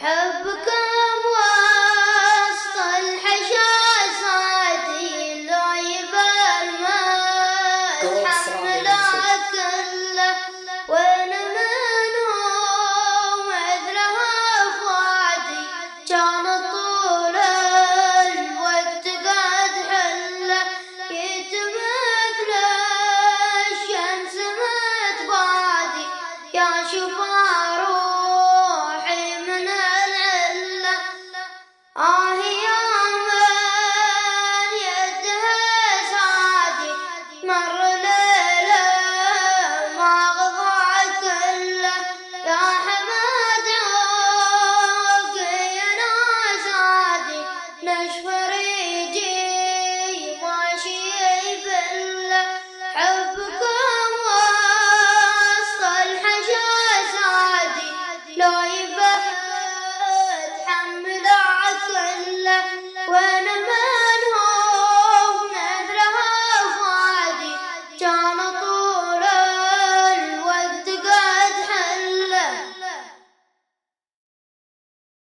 help